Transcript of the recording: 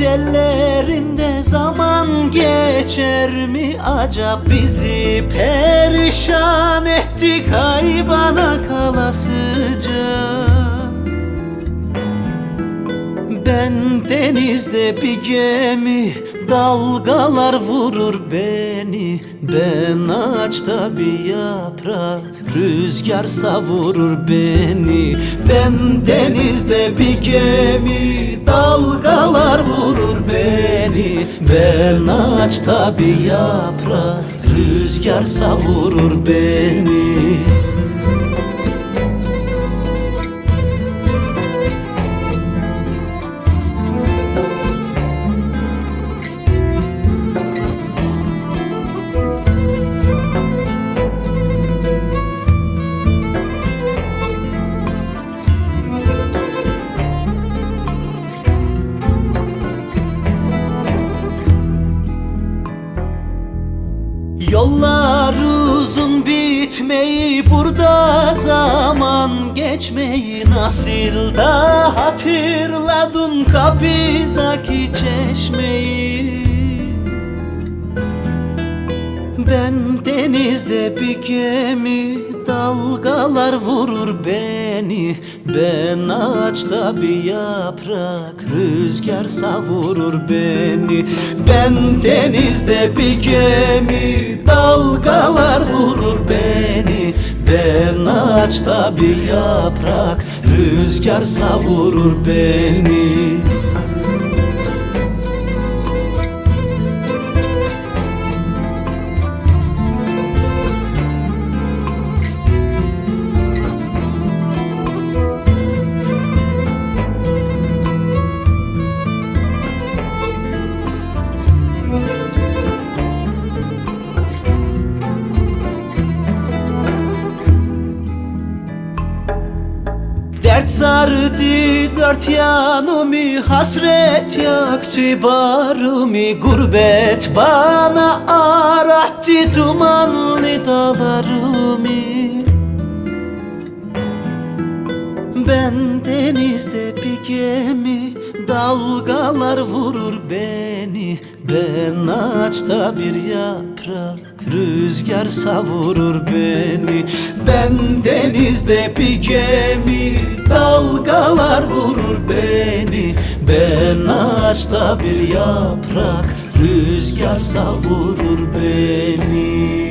ellerinde zaman geçer mi acaba? Bizi perişan ettik ay bana kalasıca Ben denizde bir gemi Dalgalar vurur beni Ben ağaçta bir yaprak Rüzgar savurur beni. Ben denizde bir gemi Dalgalar vurur beni. Ben ağaçta bir yaprak Rüzgar savurur beni Yollar uzun bitmeyi burada zaman geçmeyi nasıl da hatırladın kapıdaki çeşmeyi? Ben denizde bir gemi Dalgalar vurur beni. Ben ağaçta bir yaprak Rüzgar savurur beni. Ben denizde bir gemi Dalgalar vurur beni. Ben ağaçta bir yaprak Rüzgar savurur beni Dert sardı dört yanımı Hasret yaktı barımı Gurbet bana arattı Dumanlı dağlarımı Ben denizde bir gemi Dalgalar vurur beni. Ben ağaçta bir yaprak Rüzgar savurur beni. Ben denizde bir gemi Dalgalar vurur beni. Ben ağaçta bir yaprak Rüzgar savurur beni